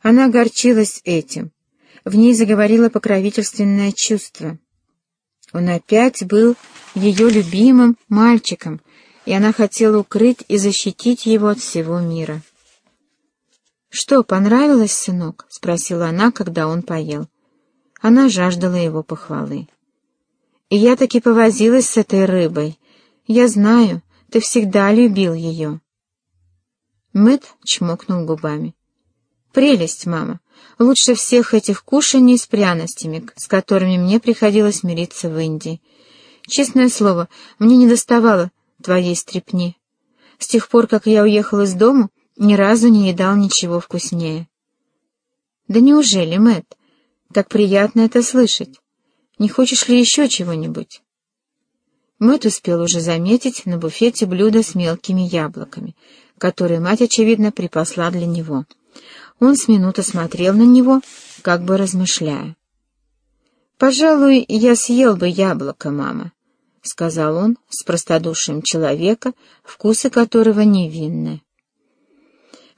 Она огорчилась этим. В ней заговорило покровительственное чувство. Он опять был ее любимым мальчиком, и она хотела укрыть и защитить его от всего мира. «Что, понравилось, сынок?» — спросила она, когда он поел. Она жаждала его похвалы. «И я таки повозилась с этой рыбой. Я знаю, ты всегда любил ее». Мэт чмокнул губами. «Прелесть, мама. Лучше всех этих кушаний с пряностями, с которыми мне приходилось мириться в Индии. Честное слово, мне не доставало твоей стрепни. С тех пор, как я уехал из дома, ни разу не едал ничего вкуснее. Да неужели, Мэт? Как приятно это слышать. Не хочешь ли еще чего-нибудь? Мэт успел уже заметить на буфете блюдо с мелкими яблоками, которые мать, очевидно, припасла для него. Он с минуты смотрел на него, как бы размышляя. «Пожалуй, я съел бы яблоко, мама», — сказал он с простодушием человека, вкусы которого невинны.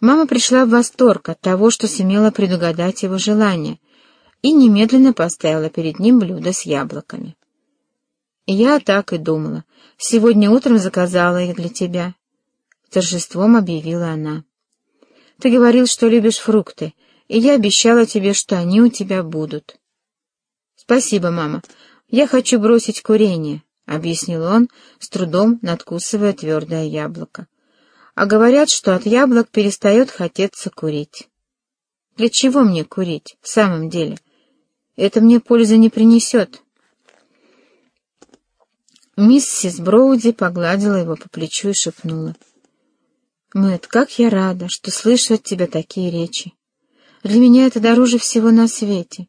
Мама пришла в восторг от того, что сумела предугадать его желание, и немедленно поставила перед ним блюдо с яблоками. «Я так и думала. Сегодня утром заказала их для тебя», — торжеством объявила она. «Ты говорил, что любишь фрукты, и я обещала тебе, что они у тебя будут». «Спасибо, мама. Я хочу бросить курение», — объяснил он, с трудом надкусывая твердое яблоко а говорят, что от яблок перестает хотеться курить. Для чего мне курить, в самом деле? Это мне пользы не принесет. Миссис Броуди погладила его по плечу и шепнула. «Мэтт, как я рада, что слышу от тебя такие речи. Для меня это дороже всего на свете.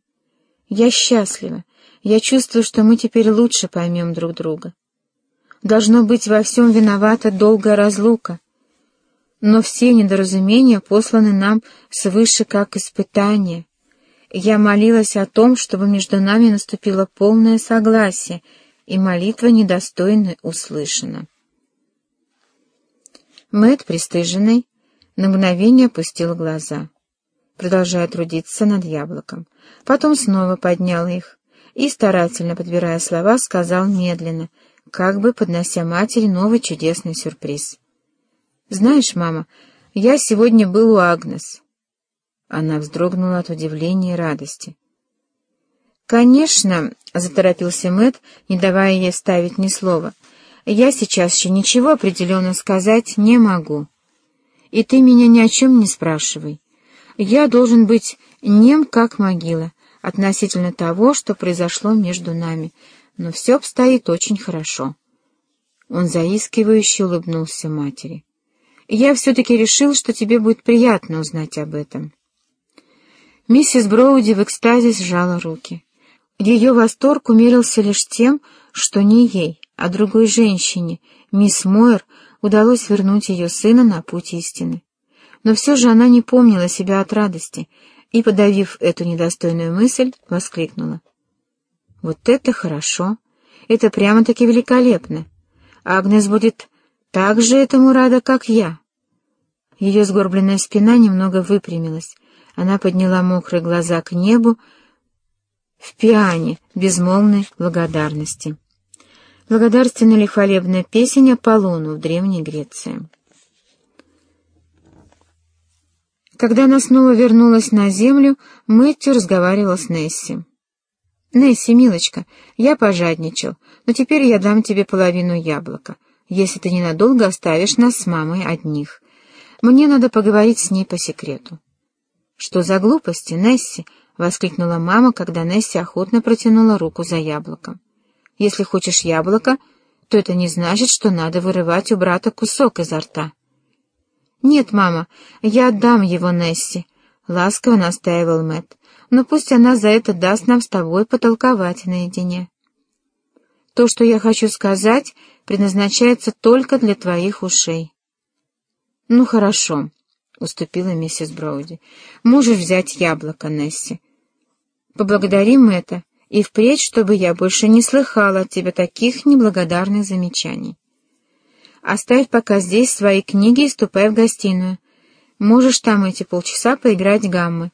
Я счастлива. Я чувствую, что мы теперь лучше поймем друг друга. Должно быть, во всем виновата долгая разлука, но все недоразумения посланы нам свыше как испытание. Я молилась о том, чтобы между нами наступило полное согласие, и молитва недостойна услышана. Мэт, пристыженный, на мгновение опустил глаза, продолжая трудиться над яблоком. Потом снова поднял их и, старательно подбирая слова, сказал медленно, как бы поднося матери новый чудесный сюрприз. «Знаешь, мама, я сегодня был у Агнес». Она вздрогнула от удивления и радости. «Конечно», — заторопился Мэт, не давая ей ставить ни слова, — «я сейчас еще ничего определенно сказать не могу. И ты меня ни о чем не спрашивай. Я должен быть нем, как могила, относительно того, что произошло между нами, но все обстоит очень хорошо». Он заискивающе улыбнулся матери я все-таки решил, что тебе будет приятно узнать об этом. Миссис Броуди в экстазе сжала руки. Ее восторг умерился лишь тем, что не ей, а другой женщине, мисс Мойер, удалось вернуть ее сына на путь истины. Но все же она не помнила себя от радости и, подавив эту недостойную мысль, воскликнула. «Вот это хорошо! Это прямо-таки великолепно! Агнес будет так же этому рада, как я!» Ее сгорбленная спина немного выпрямилась. Она подняла мокрые глаза к небу в пиане безмолвной благодарности. Благодарственная ли хвалебная песня Аполлону в Древней Греции. Когда она снова вернулась на землю, Мэтью разговаривал с Несси. «Несси, милочка, я пожадничал, но теперь я дам тебе половину яблока, если ты ненадолго оставишь нас с мамой одних. Мне надо поговорить с ней по секрету. «Что за глупости, Несси?» — воскликнула мама, когда Несси охотно протянула руку за яблоком. «Если хочешь яблоко, то это не значит, что надо вырывать у брата кусок изо рта». «Нет, мама, я отдам его Несси», — ласково настаивал Мэтт. «но пусть она за это даст нам с тобой потолковать наедине». «То, что я хочу сказать, предназначается только для твоих ушей». «Ну, хорошо», — уступила миссис Броуди. «Можешь взять яблоко, Несси. Поблагодарим это, и впредь, чтобы я больше не слыхала от тебя таких неблагодарных замечаний. Оставь пока здесь свои книги и ступай в гостиную. Можешь там эти полчаса поиграть гаммы.